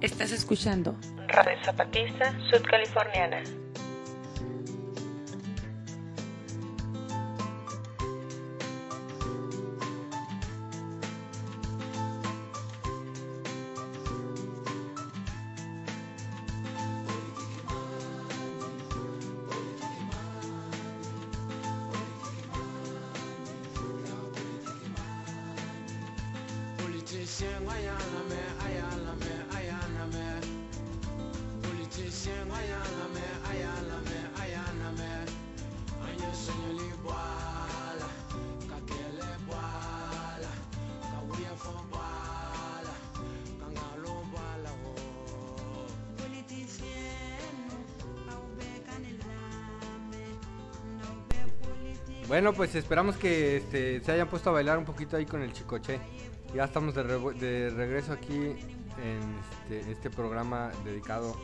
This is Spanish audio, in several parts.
Estás escuchando Radio Zapatista Sudcaliforniana. Bueno, pues esperamos que este, se hayan puesto a bailar un poquito ahí con el chicoche. Ya estamos de, re- de regreso aquí en este, este programa dedicado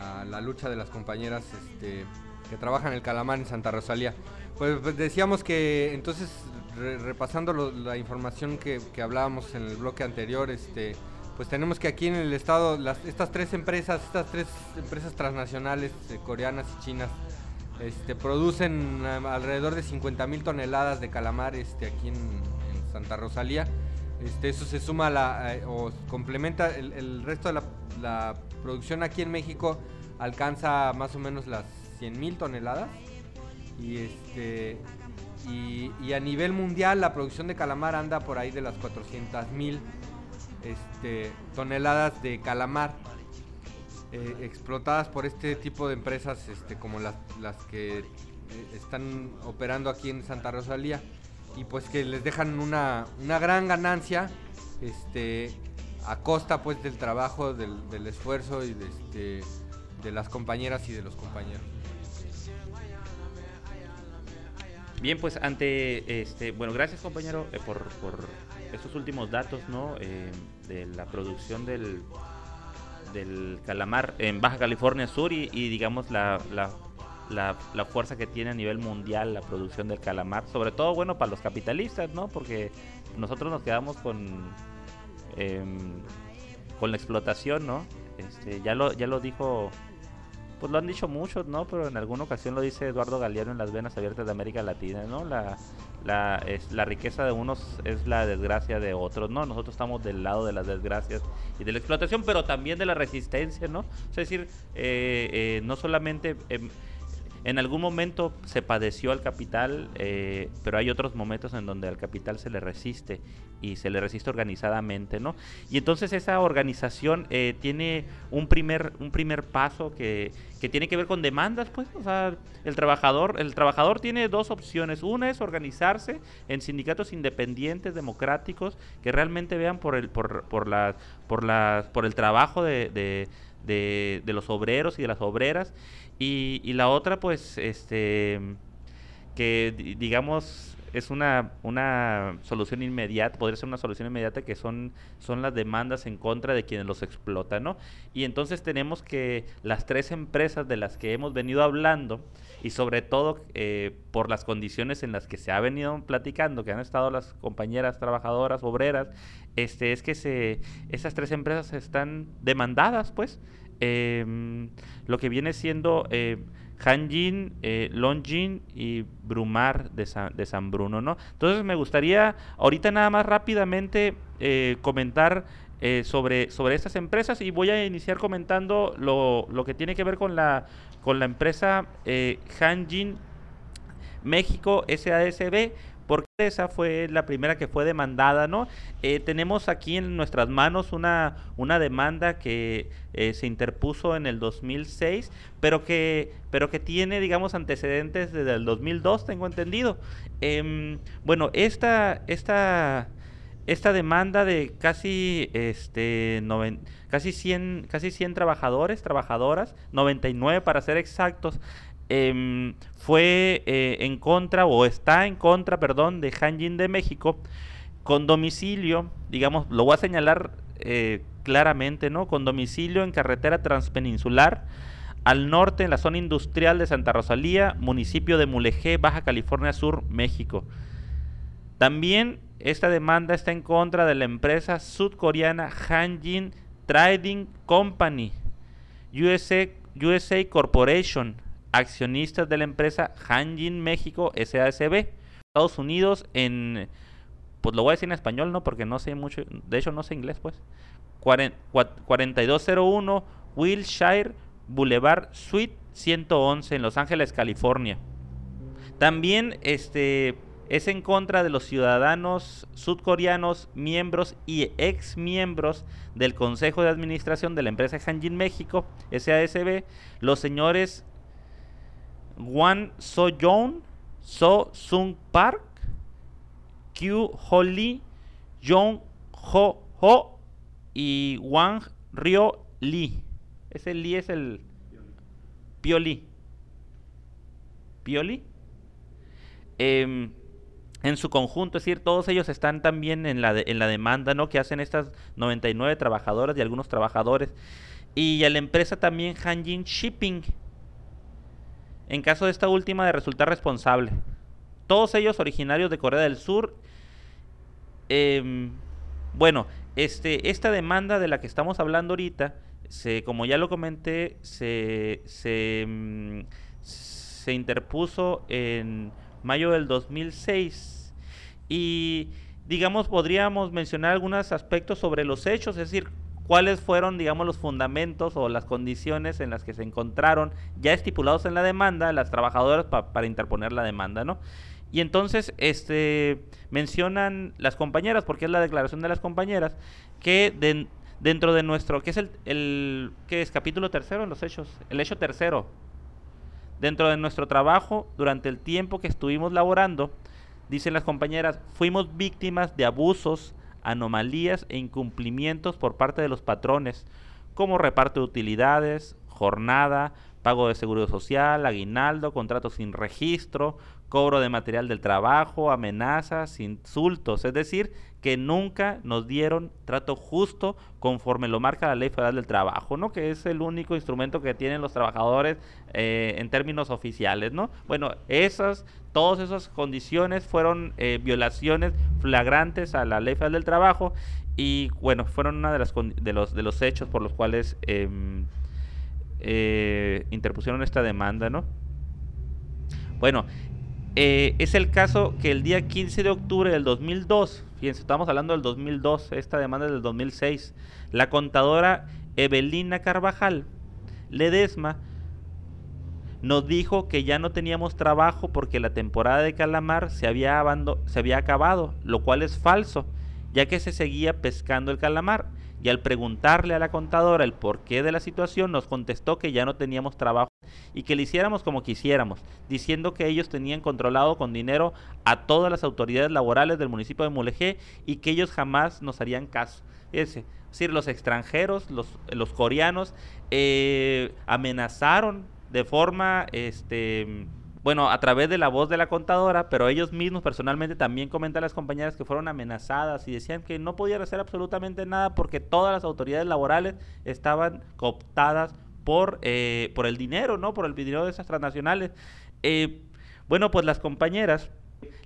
a la lucha de las compañeras este, que trabajan el Calamar en Santa Rosalía. Pues, pues decíamos que entonces, re- repasando la información que, que hablábamos en el bloque anterior, este, pues tenemos que aquí en el estado, estas tres empresas, estas tres empresas transnacionales eh, coreanas y chinas, este, producen um, alrededor de 50 mil toneladas de calamar este, aquí en, Santa Rosalía. Este, eso se suma a la, eh, o complementa el, resto de la producción aquí en México alcanza más o menos las 100 mil toneladas. Y este y, a nivel mundial la producción de calamar anda por ahí de las 400 mil este, toneladas de calamar eh, explotadas por este tipo de empresas este, como las, las que eh, están operando aquí en Santa Rosalía. Y pues que les dejan una, una gran ganancia este, a costa pues del trabajo, del, del esfuerzo y de, este, de las compañeras y de los compañeros. Bien, pues ante este, bueno, gracias compañero eh, por, estos últimos datos, ¿no? Eh, de la producción del, del calamar en Baja California Sur y, digamos la, la fuerza que tiene a nivel mundial la producción del calamar, sobre todo bueno para los capitalistas, ¿no? Porque nosotros nos quedamos con em, con la explotación, ¿no? Este, ya lo ya lo dijo pues lo han dicho muchos, ¿no? Pero en alguna ocasión lo dice Eduardo Galeano en las venas abiertas de América Latina, ¿no? La, la, la riqueza de unos es la desgracia de otros, ¿no? Nosotros estamos del lado de las desgracias y de la explotación, pero también de la resistencia, ¿no? Es decir, eh, eh, no solamente... em, en algún momento se padeció al capital, eh, pero hay otros momentos en donde al capital se le resiste y se le resiste organizadamente, ¿no? Y entonces esa organización eh, tiene un primer, un primer paso que, que tiene que ver con demandas, pues, o sea, el trabajador, el trabajador tiene dos opciones. Una es organizarse en sindicatos independientes, democráticos, que realmente vean por el, por, por las, por las, por el trabajo de, de- de los obreros y de las obreras. Y, y la otra, pues, este, que di- digamos es una, una solución inmediata, podría ser una solución inmediata que son, son las demandas en contra de quienes los explotan, ¿no? Y entonces tenemos que las tres empresas de las que hemos venido hablando, y sobre todo eh, por las condiciones en las que se ha venido platicando, que han estado las compañeras trabajadoras, obreras, este, es que se, esas tres empresas están demandadas, pues, em, lo que viene siendo eh, Hanjin, eh, Longjin y Brumar de San, de San Bruno, ¿no? Entonces me gustaría ahorita nada más rápidamente eh, comentar eh, sobre, sobre estas empresas y voy a iniciar comentando lo, lo que tiene que ver con la, con la empresa eh, Hanjin México SASB, porque esa fue la primera que fue demandada, ¿no? Eh, tenemos aquí en nuestras manos una, una demanda que eh, se interpuso en el 2006, pero que, pero que tiene, digamos, antecedentes desde el 2002, tengo entendido. Em, bueno, esta, esta, esta demanda de casi, este, noven- casi, 100, casi 100 trabajadores, trabajadoras, 99 para ser exactos, em, fue eh, en contra o está en contra, perdón, de Hanjin de México con domicilio, digamos, lo voy a señalar eh, claramente, ¿no? Con domicilio en carretera transpeninsular al norte en la zona industrial de Santa Rosalía, municipio de Mulegé, Baja California Sur, México. También esta demanda está en contra de la empresa sudcoreana Hanjin Trading Company, USA, USA Corporation, accionistas de la empresa Hanjin México SASB, Estados Unidos en, pues lo voy a decir en español, ¿no? Porque no sé mucho, de hecho no sé inglés, pues. 4201 Wilshire Boulevard Suite 111 en Los Ángeles, California. También este es en contra de los ciudadanos sudcoreanos, miembros y ex miembros del Consejo de Administración de la empresa Hanjin México, SASB, los señores Wan So Yoon, So Sung Park, Q Ho Lee, Jong Ho Ho y Wang Ryo Lee. Ese Lee es el Pioli. Pioli. Eh, en su conjunto, es decir, todos ellos están también en la, en la demanda, ¿no? Que hacen estas 99 trabajadoras y algunos trabajadores. Y a la empresa también Hanjin Shipping, en caso de esta última de resultar responsable. Todos ellos originarios de Corea del Sur. Eh, bueno, este, esta demanda de la que estamos hablando ahorita, se, como ya lo comenté, se, se, mm, se interpuso en mayo del 2006 y digamos podríamos mencionar algunos aspectos sobre los hechos, es decir, cuáles fueron, digamos, los fundamentos o las condiciones en las que se encontraron ya estipulados en la demanda las trabajadoras para interponer la demanda, ¿no? Y entonces, este, mencionan las compañeras, porque es la declaración de las compañeras, que dentro de nuestro, que es el, el ¿qué es? Capítulo tercero en los hechos, el hecho tercero, dentro de nuestro trabajo, durante el tiempo que estuvimos laborando, dicen las compañeras, fuimos víctimas de abusos, anomalías e incumplimientos por parte de los patrones, como reparto de utilidades, jornada, pago de seguro social, aguinaldo, contratos sin registro, cobro de material del trabajo, amenazas, insultos, es decir, que nunca nos dieron trato justo conforme lo marca la Ley Federal del Trabajo, ¿no? Que es el único instrumento que tienen los trabajadores eh, en términos oficiales, ¿no? Bueno, esas, todas esas condiciones fueron eh, violaciones flagrantes a la Ley Federal del Trabajo y, bueno, fueron una de las de los de los hechos por los cuales em, eh, interpusieron esta demanda, ¿no? Bueno, eh, es el caso que el día 15 de octubre del 2002, fíjense, estamos hablando del 2002, esta demanda es del 2006, la contadora Evelina Carvajal Ledesma nos dijo que ya no teníamos trabajo porque la temporada de calamar se había, se había acabado, lo cual es falso, ya que se seguía pescando el calamar. Y al preguntarle a la contadora el porqué de la situación, nos contestó que ya no teníamos trabajo y que le hiciéramos como quisiéramos, diciendo que ellos tenían controlado con dinero a todas las autoridades laborales del municipio de Mulegé y que ellos jamás nos harían caso. es decir, los extranjeros, los, los coreanos, eh, amenazaron de forma este, bueno, a través de la voz de la contadora, pero ellos mismos personalmente también comentan a las compañeras que fueron amenazadas y decían que no podían hacer absolutamente nada porque todas las autoridades laborales estaban cooptadas por, eh, por el dinero, ¿no? Por el dinero de esas transnacionales. Eh, bueno, pues las compañeras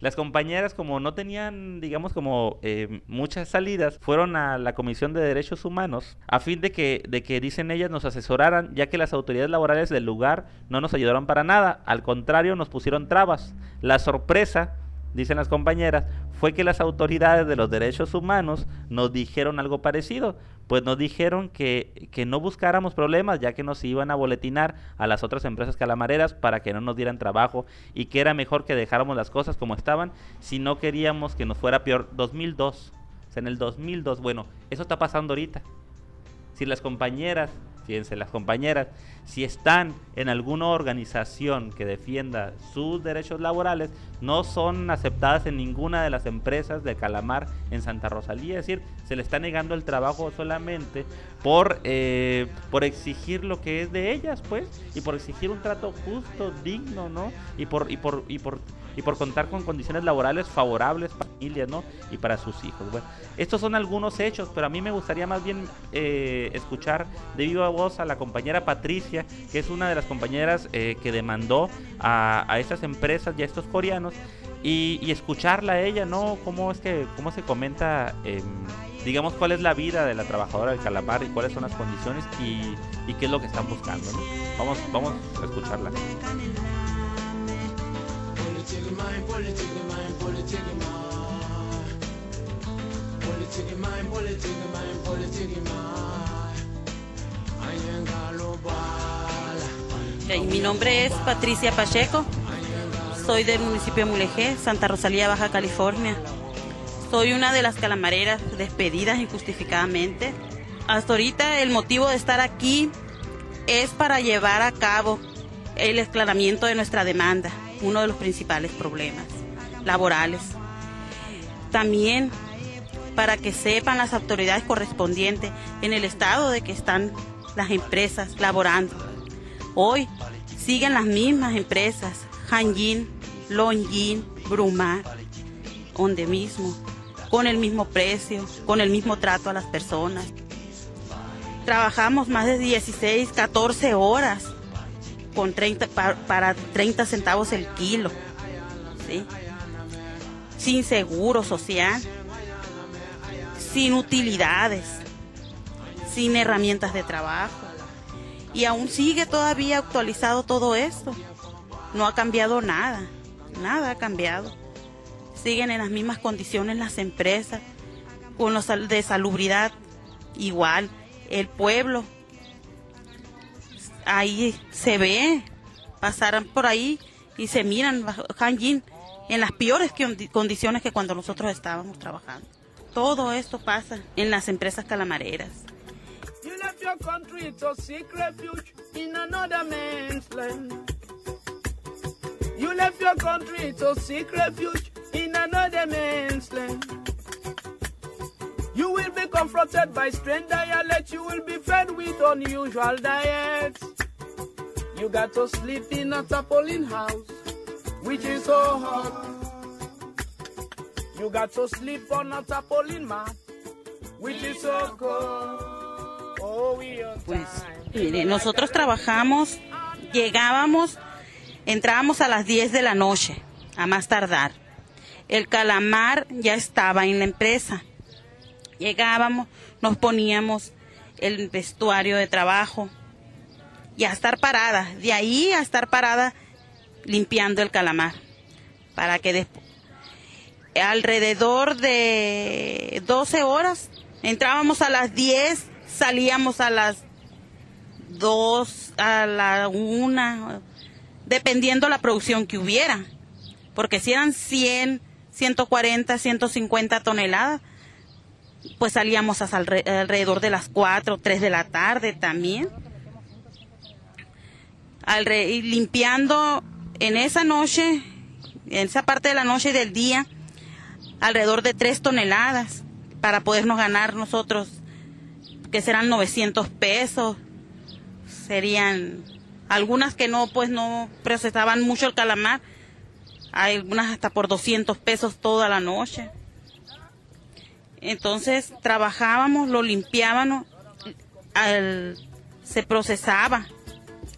las compañeras, como no tenían, digamos, como eh, muchas salidas, fueron a la Comisión de Derechos Humanos a fin de que, de que, dicen ellas, nos asesoraran, ya que las autoridades laborales del lugar no nos ayudaron para nada. Al contrario, nos pusieron trabas. La sorpresa dicen las compañeras, fue que las autoridades de los derechos humanos nos dijeron algo parecido, pues nos dijeron que, que, no buscáramos problemas ya que nos iban a boletinar a las otras empresas calamareras para que no nos dieran trabajo y que era mejor que dejáramos las cosas como estaban si no queríamos que nos fuera peor. 2002, o sea, en el 2002, bueno, eso está pasando ahorita. Si las compañeras fíjense las compañeras, si están en alguna organización que defienda sus derechos laborales, no son aceptadas en ninguna de las empresas de Calamar en Santa Rosalía. Es decir, se le está negando el trabajo solamente por, eh, por exigir lo que es de ellas, pues, y por exigir un trato justo, digno, ¿no? Y por, y por, y por y por contar con condiciones laborales favorables para familias, ¿no? Y para sus hijos. Bueno, estos son algunos hechos, pero a mí me gustaría más bien eh, escuchar de viva voz a la compañera Patricia, que es una de las compañeras eh, que demandó a, estas empresas y a estos coreanos, y, y, escucharla a ella, ¿no? Cómo es que, cómo se comenta digamos, cuál es la vida de la trabajadora del calamar y cuáles son las condiciones y, y qué es lo que están buscando. ¿no? Vamos, vamos a escucharla. Mi nombre es Patricia Pacheco, soy del municipio de Mulegé, Santa Rosalía, Baja California. Soy una de las calamareras despedidas injustificadamente. Hasta ahorita el motivo de estar aquí es para llevar a cabo el esclaramiento de nuestra demanda, uno de los principales problemas laborales. También para que sepan las autoridades correspondientes en el estado de que están las empresas laborando. Hoy siguen las mismas empresas, Hanjin, Longjin, Brumar, donde mismo, con el mismo precio, con el mismo trato a las personas. Trabajamos más de 16, 14 horas con 30, para, 30 centavos el kilo, sin seguro social sin utilidades, sin herramientas de trabajo. Y aún sigue todavía actualizado todo esto. No ha cambiado nada, nada ha cambiado. Siguen en las mismas condiciones las empresas, con los de salubridad igual. El pueblo, ahí se ve, pasarán por ahí y se miran Hanjin en las peores condiciones que cuando nosotros estábamos trabajando. Todo esto pasa en las empresas calamareras. You left your country to seek refuge in another man's land. You left your country to seek refuge in another man's land. You will be confronted by strange dialects. You will be fed with unusual diets. You got to sleep in a tarpaulin house, which is so hot. You got to sleep on a tarpaulin mat, which is so cold. Oh, pues, mire, nosotros trabajamos, llegábamos, entrábamos a las 10 de la noche, a más tardar. El calamar ya estaba en la empresa. Llegábamos, nos poníamos el vestuario de trabajo y a estar parada, de ahí a estar parada limpiando el calamar, para que después alrededor de 12 horas. Entrábamos a las 10, salíamos a las 2, a la 1, dependiendo la producción que hubiera. Porque si eran 100, 140, 150 toneladas, pues salíamos hasta alrededor de las 4, 3 de la tarde también. Y limpiando en esa noche, en esa parte de la noche y del día, alrededor de 3 toneladas para podernos ganar nosotros, que serán 900 pesos. Serían algunas que no, pues no procesaban mucho el calamar. Hay algunas hasta por 200 pesos toda la noche. Entonces trabajábamos, lo limpiábamos, se procesaba,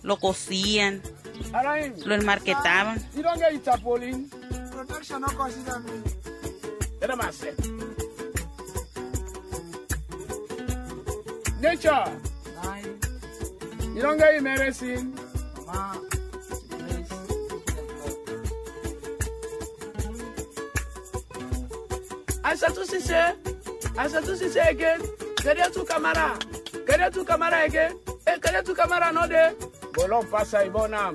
lo cocían, lo enmarquetaban. Nature. You don't get your medicine. Asa tu sise. Asa tu sise again. Quería tu cámara. Quería tu cámara again. Eh, quería tu cámara no de. Bolong Pasai Bonam.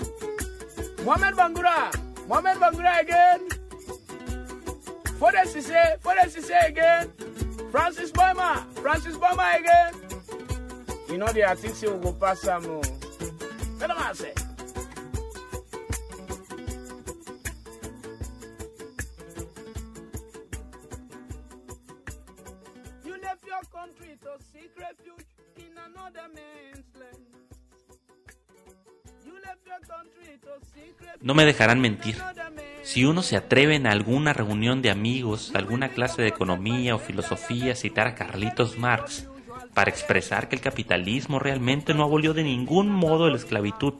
Mohamed Bangura. Mohamed Bangura again. Foden Sise. Foden Sise again. Francis Bama. Francis Bama again. You know the are thinking we go pass some. What am I saying? No me dejarán mentir. Si uno se atreve en alguna reunión de amigos, alguna clase de economía o filosofía, citar a Carlitos Marx para expresar que el capitalismo realmente no abolió de ningún modo la esclavitud,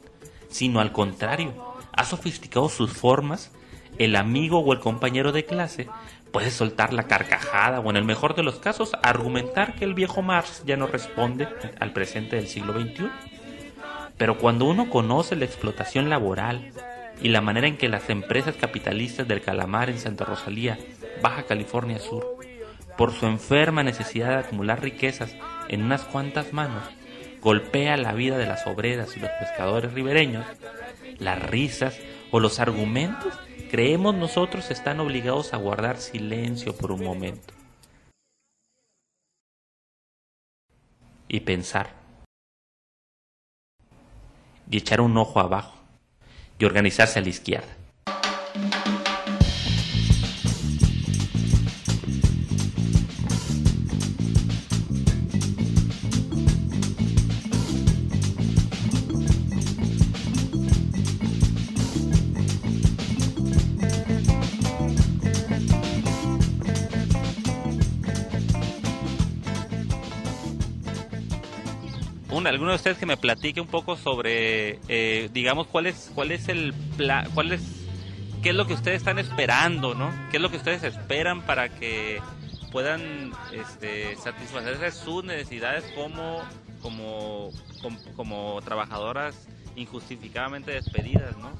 sino al contrario, ha sofisticado sus formas, el amigo o el compañero de clase puedes soltar la carcajada o en el mejor de los casos argumentar que el viejo Marx ya no responde al presente del siglo XXI. Pero cuando uno conoce la explotación laboral y la manera en que las empresas capitalistas del calamar en Santa Rosalía, Baja California Sur, por su enferma necesidad de acumular riquezas en unas cuantas manos, golpea la vida de las obreras y los pescadores ribereños, las risas o los argumentos creemos nosotros están obligados a guardar silencio por un momento. Y pensar. Y echar un ojo abajo y organizarse a la izquierda. Alguno de ustedes que me platique un poco sobre, eh, digamos, cuál es, cuál es el plan, cuál es, qué es lo que ustedes están esperando, ¿no? ¿Qué es lo que ustedes esperan para que puedan este, satisfacer sus necesidades como, como, como, trabajadoras injustificadamente despedidas, ¿no?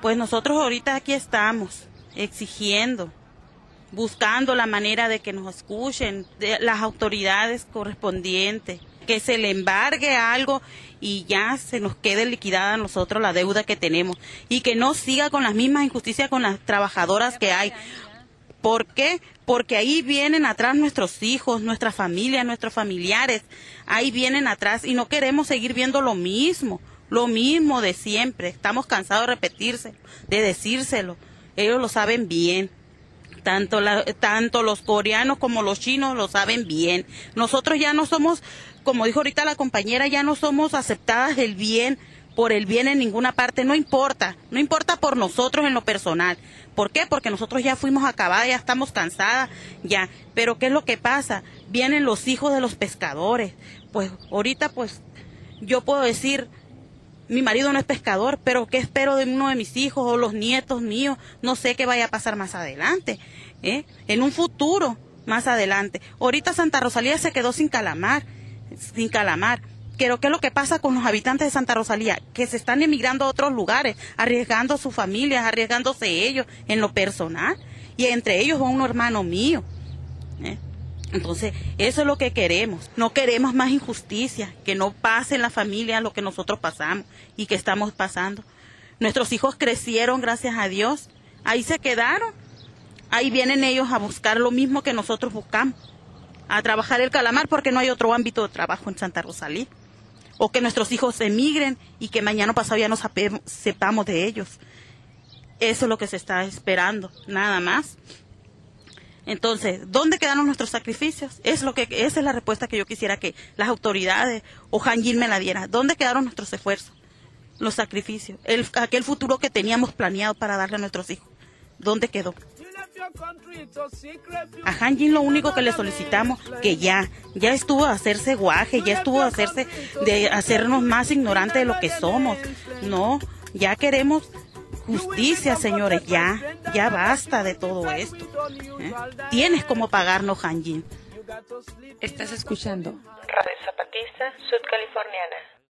Pues nosotros ahorita aquí estamos exigiendo, buscando la manera de que nos escuchen de las autoridades correspondientes, que se le embargue algo y ya se nos quede liquidada a nosotros la deuda que tenemos y que no siga con las mismas injusticias con las trabajadoras que hay. ¿Por qué? Porque ahí vienen atrás nuestros hijos, nuestra familia, nuestros familiares. Ahí vienen atrás y no queremos seguir viendo lo mismo, lo mismo de siempre. Estamos cansados de repetirse, de decírselo. Ellos lo saben bien. Tanto, la, tanto los coreanos como los chinos lo saben bien. Nosotros ya no somos como dijo ahorita la compañera, ya no somos aceptadas del bien por el bien en ninguna parte, no importa, no importa por nosotros en lo personal. ¿Por qué? Porque nosotros ya fuimos acabadas, ya estamos cansadas, ya. Pero ¿qué es lo que pasa? Vienen los hijos de los pescadores. Pues ahorita pues yo puedo decir, mi marido no es pescador, pero ¿qué espero de uno de mis hijos o los nietos míos? No sé qué vaya a pasar más adelante, ¿eh? En un futuro, más adelante. Ahorita Santa Rosalía se quedó sin calamar sin calamar. Pero ¿qué es lo que pasa con los habitantes de Santa Rosalía? Que se están emigrando a otros lugares, arriesgando sus familias, arriesgándose ellos en lo personal. Y entre ellos va un hermano mío. ¿eh? Entonces, eso es lo que queremos. No queremos más injusticia, que no pase en la familia lo que nosotros pasamos y que estamos pasando. Nuestros hijos crecieron, gracias a Dios. Ahí se quedaron. Ahí vienen ellos a buscar lo mismo que nosotros buscamos a trabajar el calamar porque no hay otro ámbito de trabajo en Santa Rosalía. O que nuestros hijos emigren y que mañana pasado ya no sepamos de ellos. Eso es lo que se está esperando, nada más. Entonces, ¿dónde quedaron nuestros sacrificios? Es lo que, esa es la respuesta que yo quisiera que las autoridades o Hanjin me la diera. ¿Dónde quedaron nuestros esfuerzos? Los sacrificios. El, aquel futuro que teníamos planeado para darle a nuestros hijos. ¿Dónde quedó? A Hanjin lo único que le solicitamos que ya, ya estuvo a hacerse guaje, ya estuvo a hacerse de hacernos más ignorantes de lo que somos. No, ya queremos justicia, señores, ya, ya basta de todo esto. ¿eh? Tienes como pagarnos, Hanjin. Estás escuchando Radio Zapatista Sudcaliforniana.